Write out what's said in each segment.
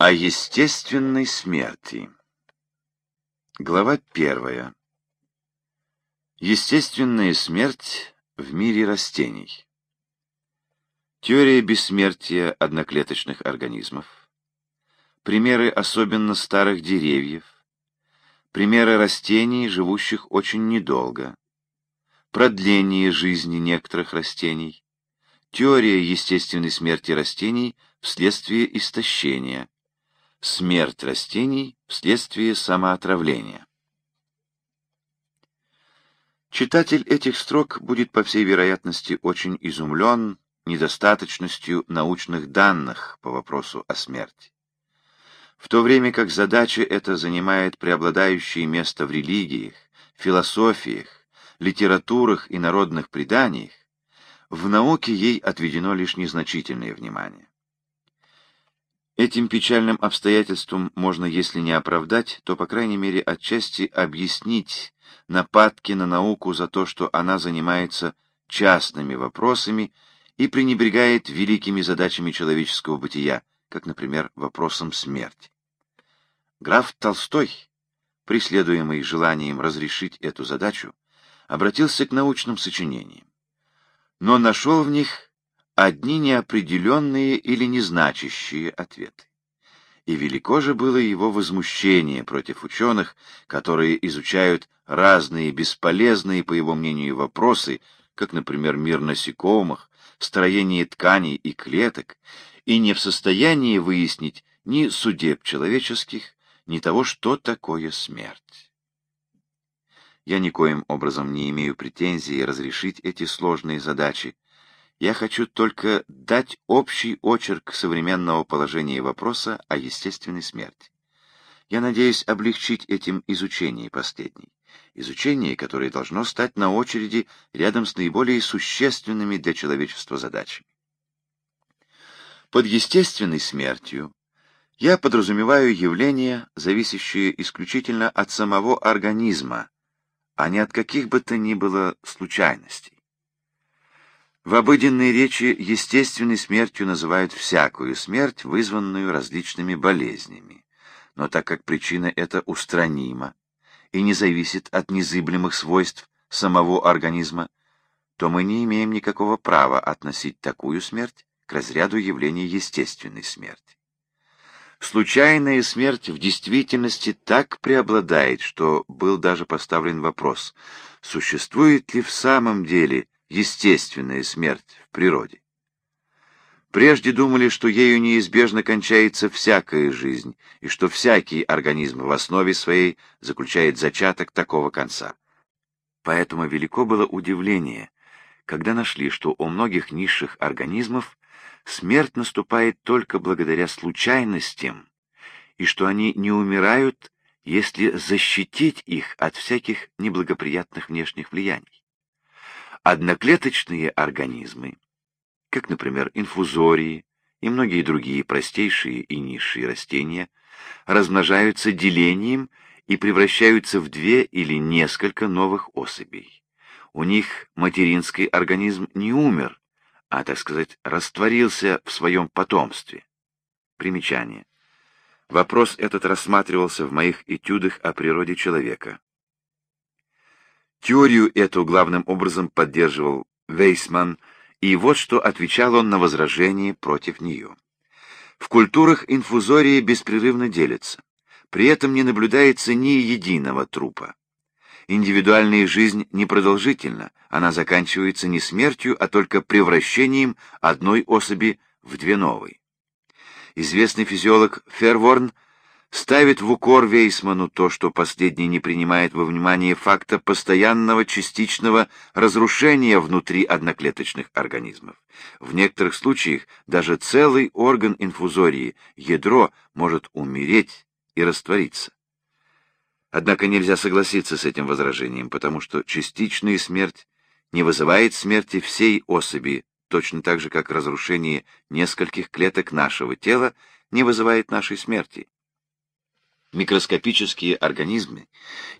О естественной смерти. Глава первая. Естественная смерть в мире растений. Теория бессмертия одноклеточных организмов. Примеры особенно старых деревьев. Примеры растений, живущих очень недолго. Продление жизни некоторых растений. Теория естественной смерти растений вследствие истощения Смерть растений вследствие самоотравления. Читатель этих строк будет, по всей вероятности, очень изумлен недостаточностью научных данных по вопросу о смерти. В то время как задача эта занимает преобладающее место в религиях, философиях, литературах и народных преданиях, в науке ей отведено лишь незначительное внимание. Этим печальным обстоятельством можно, если не оправдать, то, по крайней мере, отчасти объяснить нападки на науку за то, что она занимается частными вопросами и пренебрегает великими задачами человеческого бытия, как, например, вопросом смерти. Граф Толстой, преследуемый желанием разрешить эту задачу, обратился к научным сочинениям, но нашел в них одни неопределенные или незначащие ответы. И велико же было его возмущение против ученых, которые изучают разные бесполезные, по его мнению, вопросы, как, например, мир насекомых, строение тканей и клеток, и не в состоянии выяснить ни судеб человеческих, ни того, что такое смерть. Я никоим образом не имею претензии разрешить эти сложные задачи, я хочу только дать общий очерк современного положения вопроса о естественной смерти. Я надеюсь облегчить этим изучение последней. Изучение, которое должно стать на очереди рядом с наиболее существенными для человечества задачами. Под естественной смертью я подразумеваю явления, зависящие исключительно от самого организма, а не от каких бы то ни было случайностей. В обыденной речи естественной смертью называют всякую смерть, вызванную различными болезнями. Но так как причина эта устранима и не зависит от незыблемых свойств самого организма, то мы не имеем никакого права относить такую смерть к разряду явления естественной смерти. Случайная смерть в действительности так преобладает, что был даже поставлен вопрос, существует ли в самом деле естественная смерть в природе. Прежде думали, что ею неизбежно кончается всякая жизнь, и что всякий организм в основе своей заключает зачаток такого конца. Поэтому велико было удивление, когда нашли, что у многих низших организмов смерть наступает только благодаря случайностям, и что они не умирают, если защитить их от всяких неблагоприятных внешних влияний. Одноклеточные организмы, как, например, инфузории и многие другие простейшие и низшие растения, размножаются делением и превращаются в две или несколько новых особей. У них материнский организм не умер, а, так сказать, растворился в своем потомстве. Примечание. Вопрос этот рассматривался в моих этюдах о природе человека. Теорию эту главным образом поддерживал Вейсман, и вот что отвечал он на возражение против нее. В культурах инфузории беспрерывно делятся. При этом не наблюдается ни единого трупа. Индивидуальная жизнь непродолжительна, она заканчивается не смертью, а только превращением одной особи в две новые. Известный физиолог Ферворн ставит в укор Вейсману то, что последний не принимает во внимание факта постоянного частичного разрушения внутри одноклеточных организмов. В некоторых случаях даже целый орган инфузории, ядро, может умереть и раствориться. Однако нельзя согласиться с этим возражением, потому что частичная смерть не вызывает смерти всей особи, точно так же, как разрушение нескольких клеток нашего тела не вызывает нашей смерти микроскопические организмы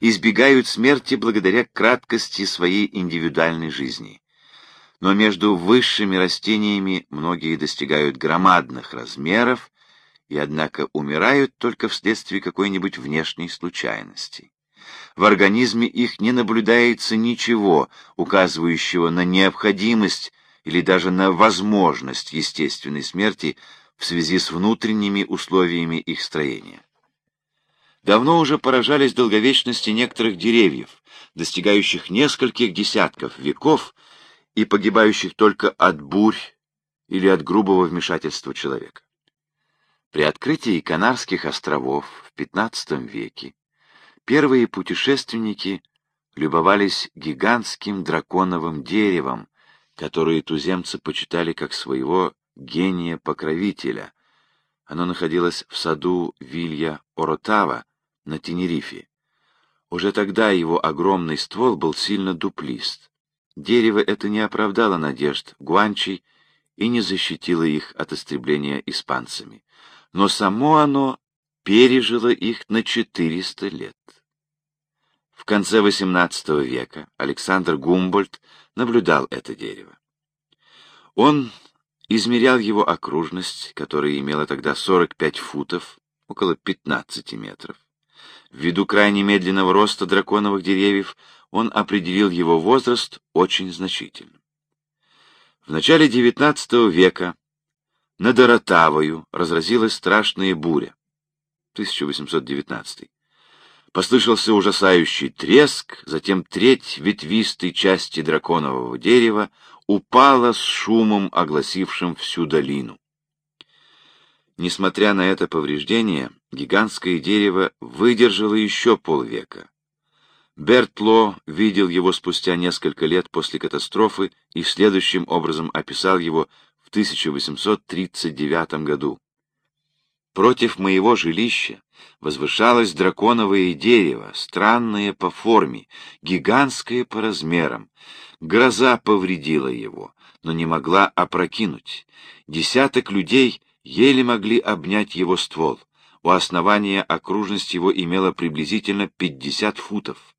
избегают смерти благодаря краткости своей индивидуальной жизни. Но между высшими растениями многие достигают громадных размеров и однако умирают только вследствие какой-нибудь внешней случайности. В организме их не наблюдается ничего, указывающего на необходимость или даже на возможность естественной смерти в связи с внутренними условиями их строения. Давно уже поражались долговечности некоторых деревьев, достигающих нескольких десятков веков и погибающих только от бурь или от грубого вмешательства человека. При открытии Канарских островов в XV веке первые путешественники любовались гигантским драконовым деревом, которое туземцы почитали как своего гения-покровителя. Оно находилось в саду Вилья Оротава на Тенерифе. Уже тогда его огромный ствол был сильно дуплист. Дерево это не оправдало надежд гуанчей и не защитило их от истребления испанцами но само оно пережило их на 400 лет. В конце XVIII века Александр Гумбольд наблюдал это дерево. Он измерял его окружность, которая имела тогда 45 футов, около 15 метров. Ввиду крайне медленного роста драконовых деревьев он определил его возраст очень значительным. В начале XIX века над Оротавою разразилась страшная буря. 1819. Послышался ужасающий треск, затем треть ветвистой части драконового дерева упала с шумом, огласившим всю долину. Несмотря на это повреждение, гигантское дерево выдержало еще полвека. Бертло видел его спустя несколько лет после катастрофы и следующим образом описал его в 1839 году. Против моего жилища возвышалось драконовое дерево, странное по форме, гигантское по размерам. Гроза повредила его, но не могла опрокинуть. Десяток людей еле могли обнять его ствол. У основания окружность его имела приблизительно 50 футов.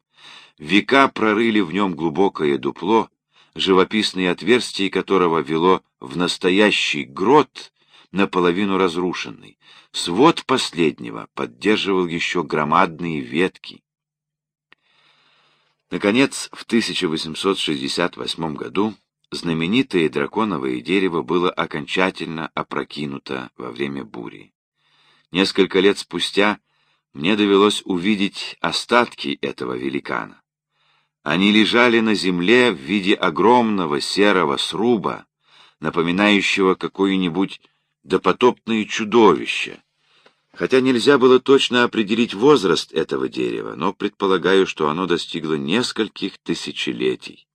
Века прорыли в нем глубокое дупло, живописное отверстие которого вело в настоящий грот, наполовину разрушенный. Свод последнего поддерживал еще громадные ветки. Наконец, в 1868 году знаменитое драконовое дерево было окончательно опрокинуто во время бури. Несколько лет спустя мне довелось увидеть остатки этого великана. Они лежали на земле в виде огромного серого сруба, напоминающего какое-нибудь допотопное чудовище. Хотя нельзя было точно определить возраст этого дерева, но предполагаю, что оно достигло нескольких тысячелетий.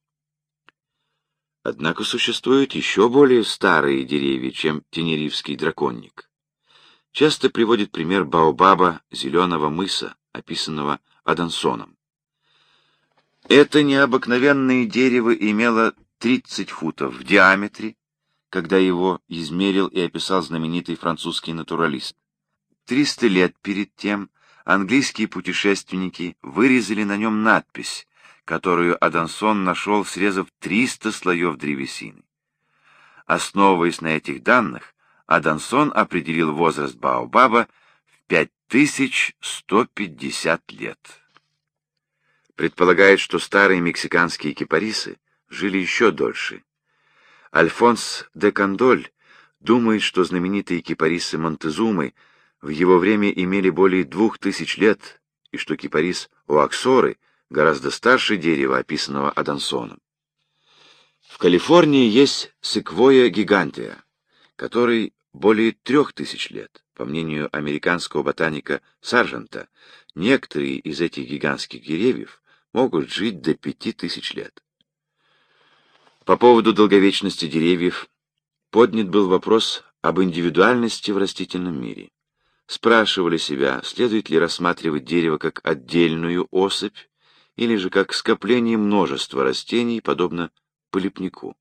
Однако существуют еще более старые деревья, чем тенерифский драконник. Часто приводит пример Баобаба зеленого мыса, описанного Адансоном. Это необыкновенное дерево имело 30 футов в диаметре, когда его измерил и описал знаменитый французский натуралист. Триста лет перед тем английские путешественники вырезали на нем надпись, которую Адансон нашел, срезав 300 слоев древесины. Основываясь на этих данных, Адансон определил возраст Баобаба в 5150 лет. Предполагает, что старые мексиканские кипарисы жили еще дольше, Альфонс де Кандоль думает, что знаменитые кипарисы Монтезумы в его время имели более двух тысяч лет, и что кипарис Уаксоры гораздо старше дерева, описанного Адансоном. В Калифорнии есть секвоя гигантия, который более трех тысяч лет. По мнению американского ботаника Саржента, некоторые из этих гигантских деревьев могут жить до пяти тысяч лет. По поводу долговечности деревьев поднят был вопрос об индивидуальности в растительном мире. Спрашивали себя, следует ли рассматривать дерево как отдельную особь, или же как скопление множества растений, подобно полипнику.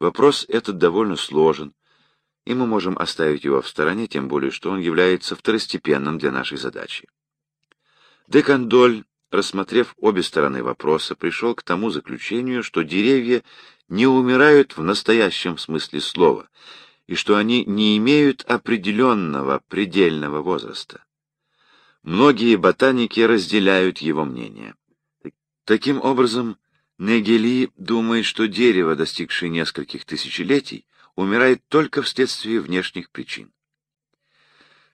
Вопрос этот довольно сложен, и мы можем оставить его в стороне, тем более, что он является второстепенным для нашей задачи. Декандоль, рассмотрев обе стороны вопроса, пришел к тому заключению, что деревья не умирают в настоящем смысле слова, и что они не имеют определенного предельного возраста. Многие ботаники разделяют его мнение. Таким образом, Негели думает, что дерево, достигшее нескольких тысячелетий, умирает только вследствие внешних причин.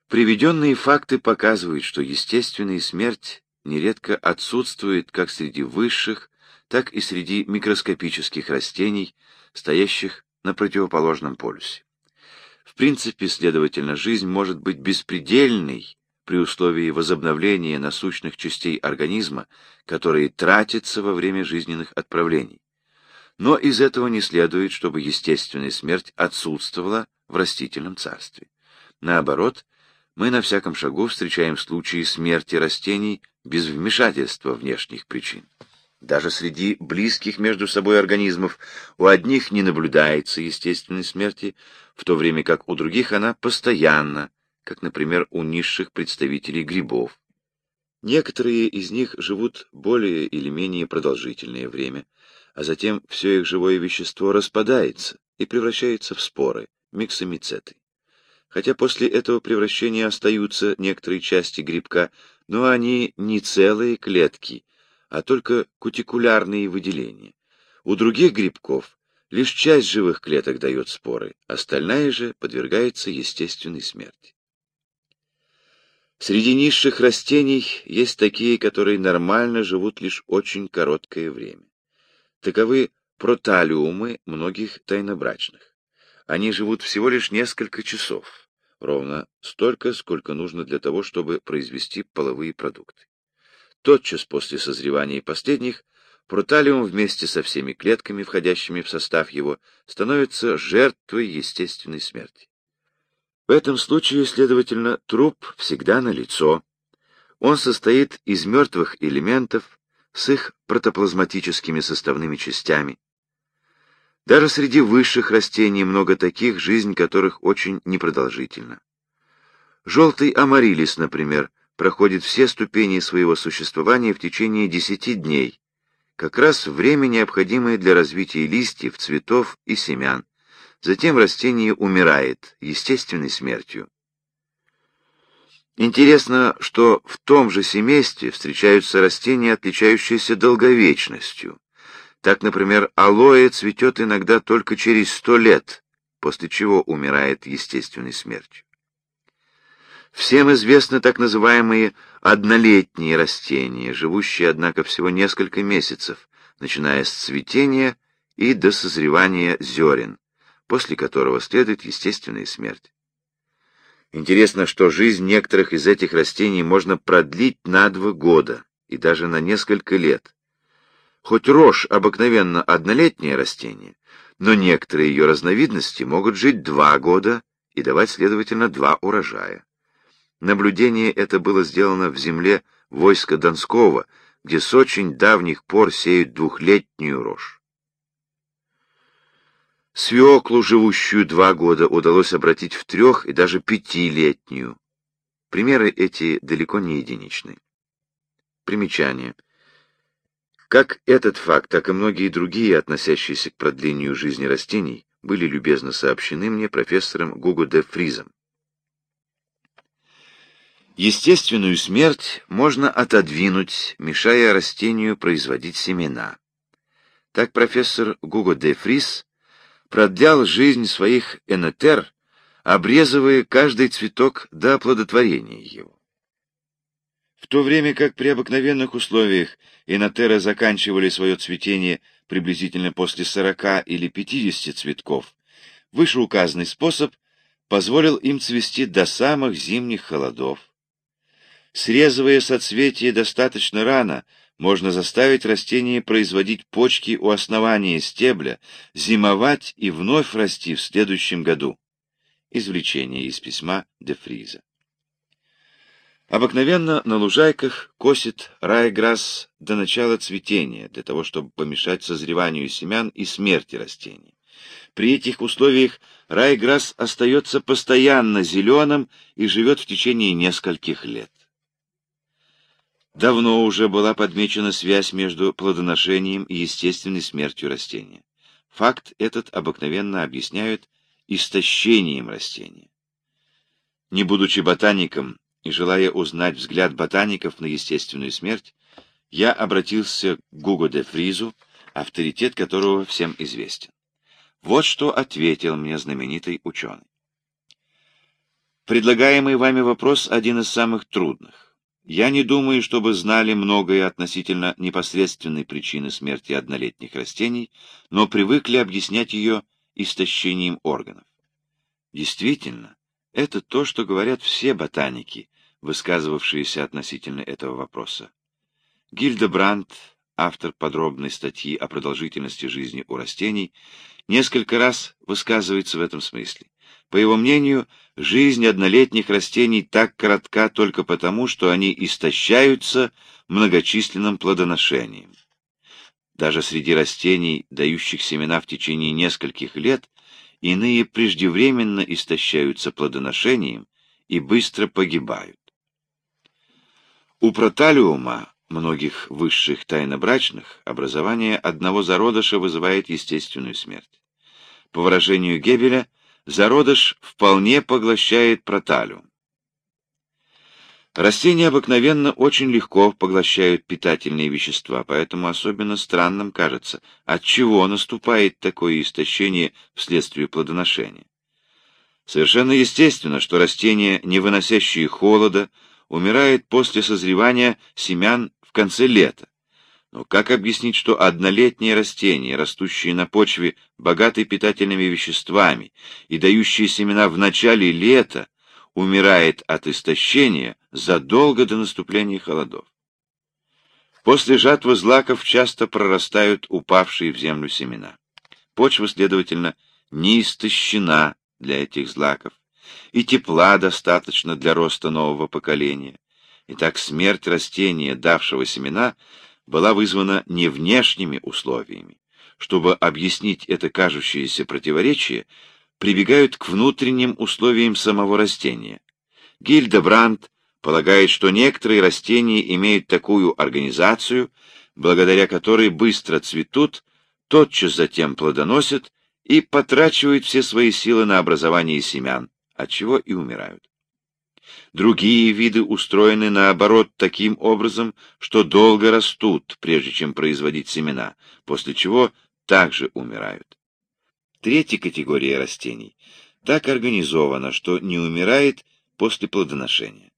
Приведенные факты показывают, что естественная смерть нередко отсутствует как среди высших, так и среди микроскопических растений, стоящих на противоположном полюсе. В принципе, следовательно, жизнь может быть беспредельной при условии возобновления насущных частей организма, которые тратятся во время жизненных отправлений. Но из этого не следует, чтобы естественная смерть отсутствовала в растительном царстве. Наоборот, мы на всяком шагу встречаем случаи смерти растений без вмешательства внешних причин. Даже среди близких между собой организмов у одних не наблюдается естественной смерти, в то время как у других она постоянна, как, например, у низших представителей грибов. Некоторые из них живут более или менее продолжительное время, а затем все их живое вещество распадается и превращается в споры, миксомицеты. Хотя после этого превращения остаются некоторые части грибка, но они не целые клетки, а только кутикулярные выделения. У других грибков лишь часть живых клеток дает споры, остальная же подвергается естественной смерти. Среди низших растений есть такие, которые нормально живут лишь очень короткое время. Таковы проталиумы многих тайнобрачных. Они живут всего лишь несколько часов, ровно столько, сколько нужно для того, чтобы произвести половые продукты. Тотчас после созревания последних проталиум вместе со всеми клетками, входящими в состав его, становится жертвой естественной смерти. В этом случае, следовательно, труп всегда налицо. Он состоит из мертвых элементов с их протоплазматическими составными частями. Даже среди высших растений много таких, жизнь которых очень непродолжительна. Желтый амарилис, например, проходит все ступени своего существования в течение десяти дней, как раз время, необходимое для развития листьев, цветов и семян, Затем растение умирает естественной смертью. Интересно, что в том же семействе встречаются растения, отличающиеся долговечностью. Так, например, алоэ цветет иногда только через сто лет, после чего умирает естественной смертью. Всем известны так называемые однолетние растения, живущие, однако, всего несколько месяцев, начиная с цветения и до созревания зерен после которого следует естественная смерть. Интересно, что жизнь некоторых из этих растений можно продлить на два года и даже на несколько лет. Хоть рожь обыкновенно однолетнее растение, но некоторые ее разновидности могут жить два года и давать, следовательно, два урожая. Наблюдение это было сделано в земле войска Донского, где с очень давних пор сеют двухлетнюю рожь. Свеклу, живущую два года, удалось обратить в трех- и даже пятилетнюю. Примеры эти далеко не единичны. Примечание. Как этот факт, так и многие другие, относящиеся к продлению жизни растений, были любезно сообщены мне профессором Гуго де Фризом. Естественную смерть можно отодвинуть, мешая растению производить семена. Так профессор Гуго де Фриз продлял жизнь своих энотер, обрезывая каждый цветок до оплодотворения его. В то время как при обыкновенных условиях энотеры заканчивали свое цветение приблизительно после 40 или 50 цветков, вышеуказанный способ позволил им цвести до самых зимних холодов. Срезывая соцветие достаточно рано, можно заставить растение производить почки у основания стебля, зимовать и вновь расти в следующем году. Извлечение из письма де Фриза. Обыкновенно на лужайках косит райграсс до начала цветения, для того, чтобы помешать созреванию семян и смерти растений. При этих условиях райграсс остается постоянно зеленым и живет в течение нескольких лет. Давно уже была подмечена связь между плодоношением и естественной смертью растения. Факт этот обыкновенно объясняют истощением растения. Не будучи ботаником и желая узнать взгляд ботаников на естественную смерть, я обратился к Гуго де Фризу, авторитет которого всем известен. Вот что ответил мне знаменитый ученый. Предлагаемый вами вопрос один из самых трудных. Я не думаю, чтобы знали многое относительно непосредственной причины смерти однолетних растений, но привыкли объяснять ее истощением органов. Действительно, это то, что говорят все ботаники, высказывавшиеся относительно этого вопроса. Гильдебрандт, автор подробной статьи о продолжительности жизни у растений, несколько раз высказывается в этом смысле. По его мнению, жизнь однолетних растений так коротка только потому, что они истощаются многочисленным плодоношением. Даже среди растений, дающих семена в течение нескольких лет, иные преждевременно истощаются плодоношением и быстро погибают. У проталиума, многих высших тайнобрачных, образование одного зародыша вызывает естественную смерть. По выражению Гебеля, зародыш вполне поглощает проталиум. Растения обыкновенно очень легко поглощают питательные вещества, поэтому особенно странным кажется, от чего наступает такое истощение вследствие плодоношения. Совершенно естественно, что растения, не выносящие холода, умирают после созревания семян в конце лета. Но как объяснить, что однолетние растения, растущие на почве, богатой питательными веществами и дающие семена в начале лета, умирает от истощения задолго до наступления холодов? После жатвы злаков часто прорастают упавшие в землю семена. Почва, следовательно, не истощена для этих злаков, и тепла достаточно для роста нового поколения. Итак, смерть растения, давшего семена, была вызвана не внешними условиями. Чтобы объяснить это кажущееся противоречие, прибегают к внутренним условиям самого растения. Гильдебранд полагает, что некоторые растения имеют такую организацию, благодаря которой быстро цветут, тотчас затем плодоносят и потрачивают все свои силы на образование семян, отчего и умирают. Другие виды устроены наоборот таким образом, что долго растут, прежде чем производить семена, после чего также умирают. Третья категория растений так организована, что не умирает после плодоношения.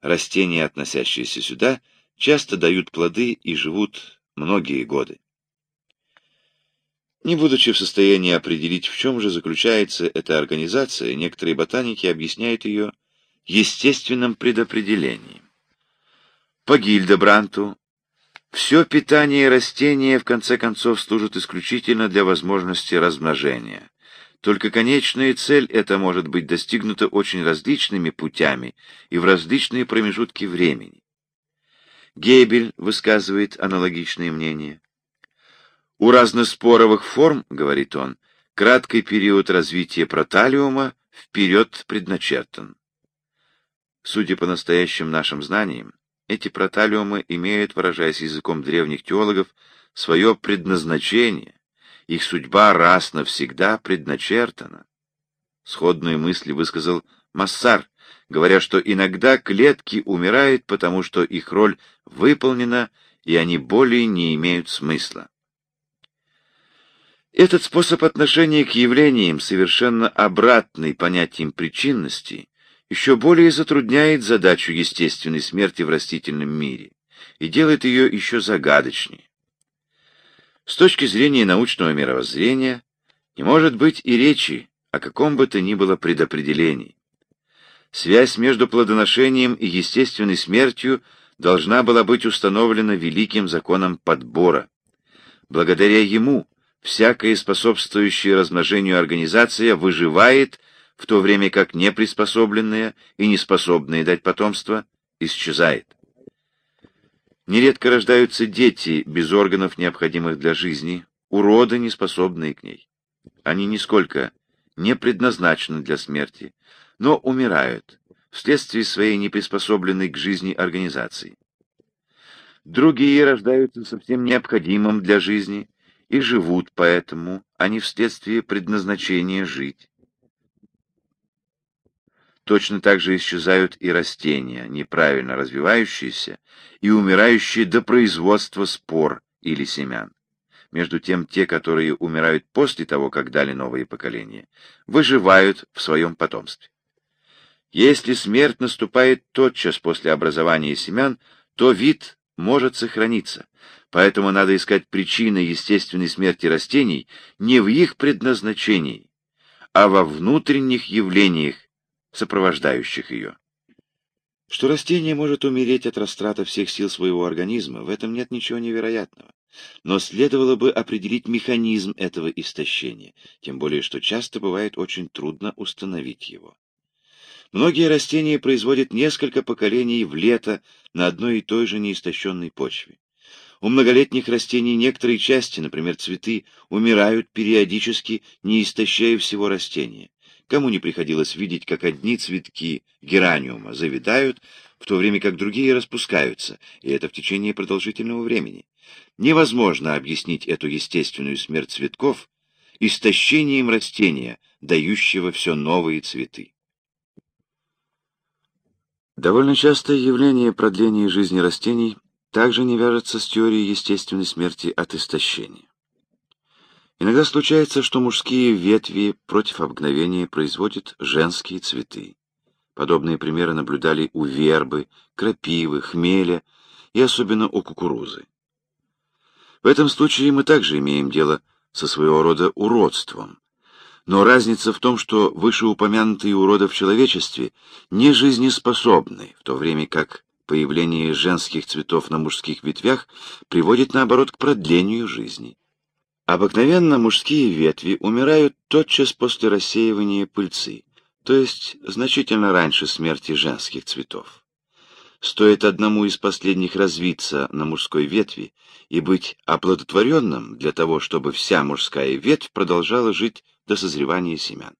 Растения, относящиеся сюда, часто дают плоды и живут многие годы. Не будучи в состоянии определить, в чем же заключается эта организация, некоторые ботаники объясняют ее естественным предопределением. По Гильдебранту все питание растения в конце концов служит исключительно для возможности размножения. Только конечная цель эта может быть достигнута очень различными путями и в различные промежутки времени. Гебель высказывает аналогичные мнения. У разноспоровых форм, говорит он, краткий период развития проталиума вперед предначертан. Судя по настоящим нашим знаниям, эти проталиумы имеют, выражаясь языком древних теологов, свое предназначение, их судьба раз навсегда предначертана. Сходные мысли высказал Массар, говоря, что иногда клетки умирают, потому что их роль выполнена, и они более не имеют смысла. Этот способ отношения к явлениям, совершенно обратный понятиям причинности, еще более затрудняет задачу естественной смерти в растительном мире и делает ее еще загадочнее. С точки зрения научного мировоззрения не может быть и речи о каком бы то ни было предопределении. Связь между плодоношением и естественной смертью должна была быть установлена великим законом подбора. Благодаря ему всякая способствующая размножению организация выживает в то время как неприспособленная и неспособная дать потомство исчезает. Нередко рождаются дети без органов, необходимых для жизни, уроды, неспособные к ней. Они нисколько не предназначены для смерти, но умирают вследствие своей неприспособленной к жизни организации. Другие рождаются совсем необходимым для жизни и живут поэтому, а не вследствие предназначения жить. Точно так же исчезают и растения, неправильно развивающиеся и умирающие до производства спор или семян. Между тем, те, которые умирают после того, как дали новые поколения, выживают в своем потомстве. Если смерть наступает тотчас после образования семян, то вид может сохраниться, поэтому надо искать причины естественной смерти растений не в их предназначении, а во внутренних явлениях, сопровождающих ее. Что растение может умереть от растрата всех сил своего организма, в этом нет ничего невероятного. Но следовало бы определить механизм этого истощения, тем более что часто бывает очень трудно установить его. Многие растения производят несколько поколений в лето на одной и той же неистощенной почве. У многолетних растений некоторые части, например, цветы, умирают периодически, не истощая всего растения. Кому не приходилось видеть, как одни цветки гераниума завидают, в то время как другие распускаются, и это в течение продолжительного времени. Невозможно объяснить эту естественную смерть цветков истощением растения, дающего все новые цветы. Довольно частое явление продления жизни растений также не вяжется с теорией естественной смерти от истощения. Иногда случается, что мужские ветви против обыкновения производят женские цветы. Подобные примеры наблюдали у вербы, крапивы, хмеля и особенно у кукурузы. В этом случае мы также имеем дело со своего рода уродством. Но разница в том, что вышеупомянутые уроды в человечестве не жизнеспособны, в то время как появление женских цветов на мужских ветвях приводит, наоборот, к продлению жизни. Обыкновенно мужские ветви умирают тотчас после рассеивания пыльцы, то есть значительно раньше смерти женских цветов. Стоит одному из последних развиться на мужской ветви и быть оплодотворенным для того, чтобы вся мужская ветвь продолжала жить до созревания семян.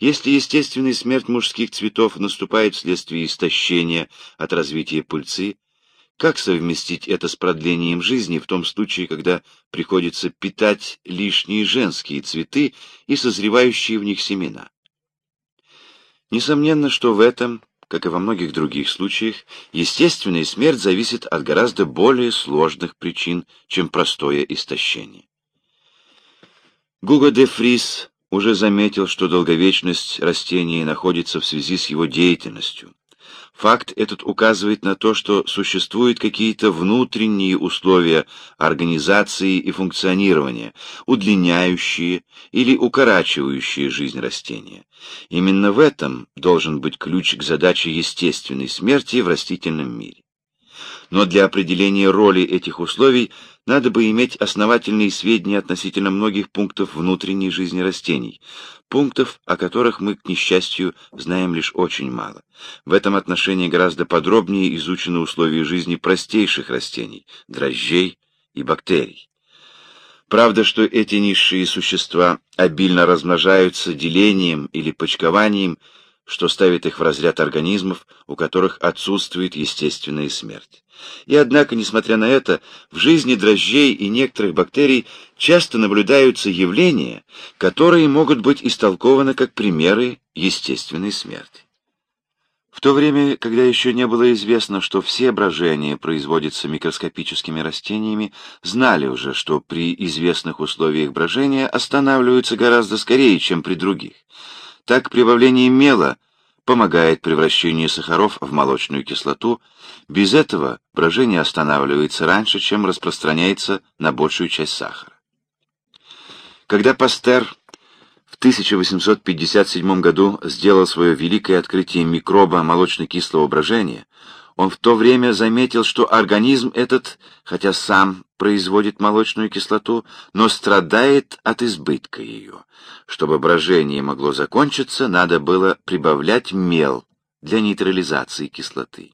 Если естественная смерть мужских цветов наступает вследствие истощения от развития пыльцы, как совместить это с продлением жизни в том случае, когда приходится питать лишние женские цветы и созревающие в них семена? Несомненно, что в этом, как и во многих других случаях, естественная смерть зависит от гораздо более сложных причин, чем простое истощение. Гуго де Фрис уже заметил, что долговечность растения находится в связи с его деятельностью, Факт этот указывает на то, что существуют какие-то внутренние условия организации и функционирования, удлиняющие или укорачивающие жизнь растения. Именно в этом должен быть ключ к задаче естественной смерти в растительном мире. Но для определения роли этих условий надо бы иметь основательные сведения относительно многих пунктов внутренней жизни растений, пунктов, о которых мы, к несчастью, знаем лишь очень мало. В этом отношении гораздо подробнее изучены условия жизни простейших растений, дрожжей и бактерий. Правда, что эти низшие существа обильно размножаются делением или почкованием, что ставит их в разряд организмов, у которых отсутствует естественная смерть. И однако, несмотря на это, в жизни дрожжей и некоторых бактерий часто наблюдаются явления, которые могут быть истолкованы как примеры естественной смерти. В то время, когда еще не было известно, что все брожения производятся микроскопическими растениями, знали уже, что при известных условиях брожения останавливаются гораздо скорее, чем при других. Так прибавление мела помогает превращению сахаров в молочную кислоту. Без этого брожение останавливается раньше, чем распространяется на большую часть сахара. Когда Пастер в 1857 году сделал свое великое открытие микроба молочно-кислого брожения, он в то время заметил, что организм этот, хотя сам производит молочную кислоту, но страдает от избытка ее. Чтобы брожение могло закончиться, надо было прибавлять мел для нейтрализации кислоты.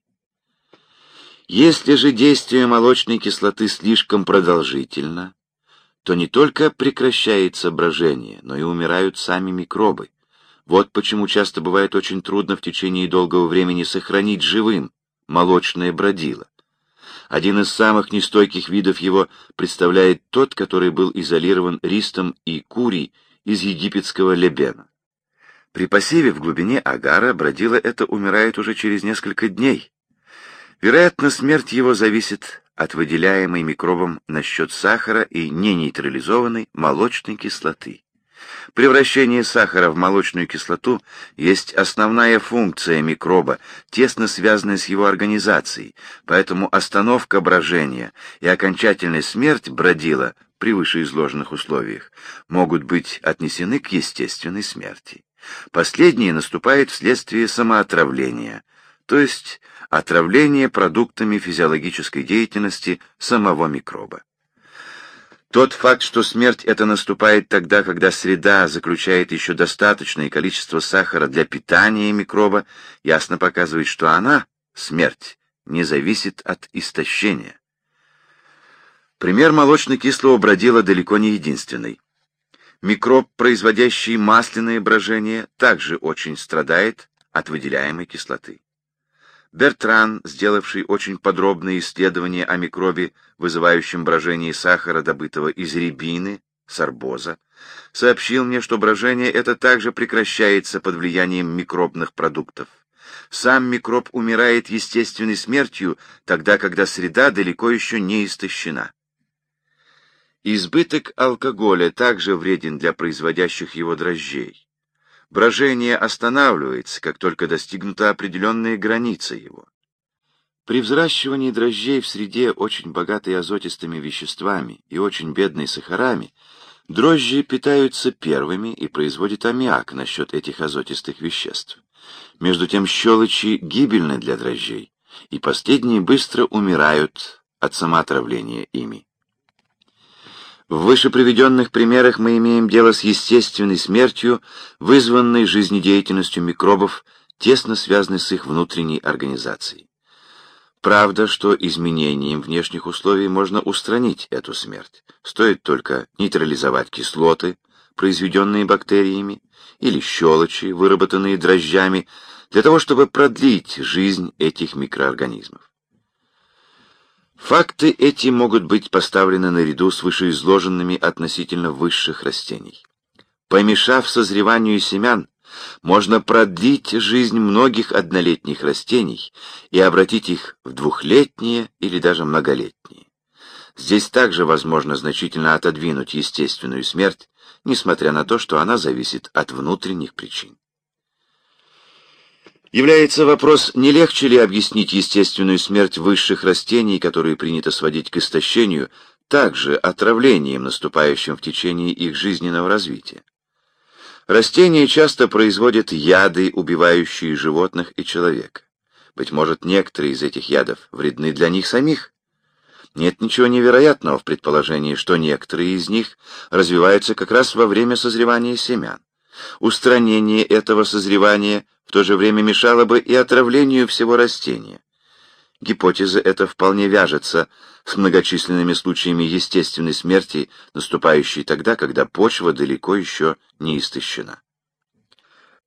Если же действие молочной кислоты слишком продолжительно, то не только прекращается брожение, но и умирают сами микробы. Вот почему часто бывает очень трудно в течение долгого времени сохранить живым молочное бродило. Один из самых нестойких видов его представляет тот, который был изолирован ристом и курий из египетского лебена. При посеве в глубине агара бродила это умирает уже через несколько дней. Вероятно, смерть его зависит от выделяемой микробом насчет сахара и ненейтрализованной молочной кислоты. Превращение сахара в молочную кислоту есть основная функция микроба, тесно связанная с его организацией, поэтому остановка брожения и окончательная смерть бродила при вышеизложенных условиях могут быть отнесены к естественной смерти. Последнее наступает вследствие самоотравления, то есть отравления продуктами физиологической деятельности самого микроба. Тот факт, что смерть это наступает тогда, когда среда заключает еще достаточное количество сахара для питания микроба, ясно показывает, что она, смерть, не зависит от истощения. Пример молочно-кислого бродила далеко не единственный. Микроб, производящий масляное брожение, также очень страдает от выделяемой кислоты. Бертран, сделавший очень подробные исследования о микробе, вызывающем брожение сахара, добытого из рябины, сарбоза, сообщил мне, что брожение это также прекращается под влиянием микробных продуктов. Сам микроб умирает естественной смертью, тогда, когда среда далеко еще не истощена. Избыток алкоголя также вреден для производящих его дрожжей брожение останавливается, как только достигнута определенная граница его. При взращивании дрожжей в среде, очень богатой азотистыми веществами и очень бедной сахарами, дрожжи питаются первыми и производят аммиак насчет этих азотистых веществ. Между тем щелочи гибельны для дрожжей, и последние быстро умирают от самоотравления ими. В выше приведенных примерах мы имеем дело с естественной смертью, вызванной жизнедеятельностью микробов, тесно связанной с их внутренней организацией. Правда, что изменением внешних условий можно устранить эту смерть. Стоит только нейтрализовать кислоты, произведенные бактериями, или щелочи, выработанные дрожжами, для того, чтобы продлить жизнь этих микроорганизмов. Факты эти могут быть поставлены наряду с вышеизложенными относительно высших растений. Помешав созреванию семян, можно продлить жизнь многих однолетних растений и обратить их в двухлетние или даже многолетние. Здесь также возможно значительно отодвинуть естественную смерть, несмотря на то, что она зависит от внутренних причин. Является вопрос, не легче ли объяснить естественную смерть высших растений, которые принято сводить к истощению, также отравлением, наступающим в течение их жизненного развития. Растения часто производят яды, убивающие животных и человека. Быть может, некоторые из этих ядов вредны для них самих? Нет ничего невероятного в предположении, что некоторые из них развиваются как раз во время созревания семян. Устранение этого созревания в то же время мешало бы и отравлению всего растения. Гипотеза эта вполне вяжется с многочисленными случаями естественной смерти, наступающей тогда, когда почва далеко еще не истощена.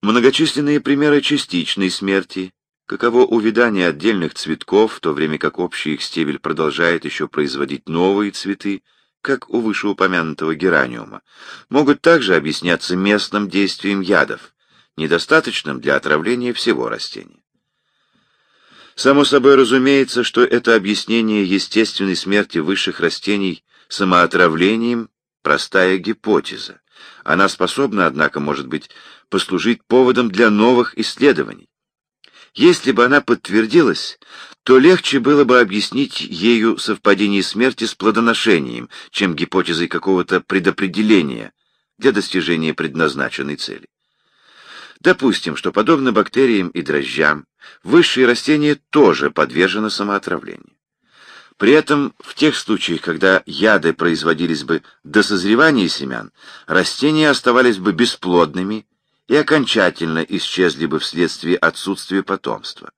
Многочисленные примеры частичной смерти, каково увядание отдельных цветков, в то время как общий их стебель продолжает еще производить новые цветы, как у вышеупомянутого гераниума, могут также объясняться местным действием ядов, недостаточным для отравления всего растения. Само собой разумеется, что это объяснение естественной смерти высших растений самоотравлением – простая гипотеза. Она способна, однако, может быть, послужить поводом для новых исследований. Если бы она подтвердилась, то легче было бы объяснить ею совпадение смерти с плодоношением, чем гипотезой какого-то предопределения для достижения предназначенной цели. Допустим, что, подобно бактериям и дрожжам, высшие растения тоже подвержены самоотравлению. При этом в тех случаях, когда яды производились бы до созревания семян, растения оставались бы бесплодными и окончательно исчезли бы вследствие отсутствия потомства.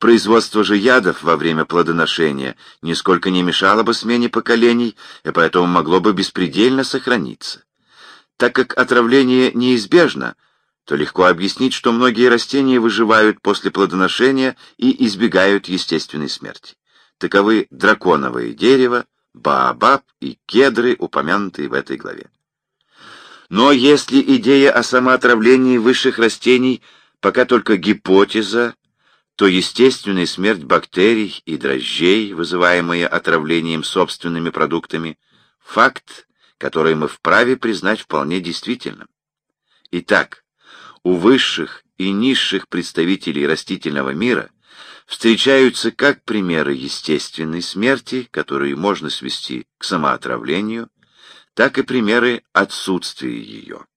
Производство же ядов во время плодоношения нисколько не мешало бы смене поколений и поэтому могло бы беспредельно сохраниться. Так как отравление неизбежно, то легко объяснить, что многие растения выживают после плодоношения и избегают естественной смерти. Таковы драконовое дерево, баобаб и кедры, упомянутые в этой главе. Но если идея о самоотравлении высших растений пока только гипотеза, то естественная смерть бактерий и дрожжей, вызываемая отравлением собственными продуктами, факт, который мы вправе признать вполне действительным. Итак, у высших и низших представителей растительного мира встречаются как примеры естественной смерти, которые можно свести к самоотравлению, так и примеры отсутствия ее.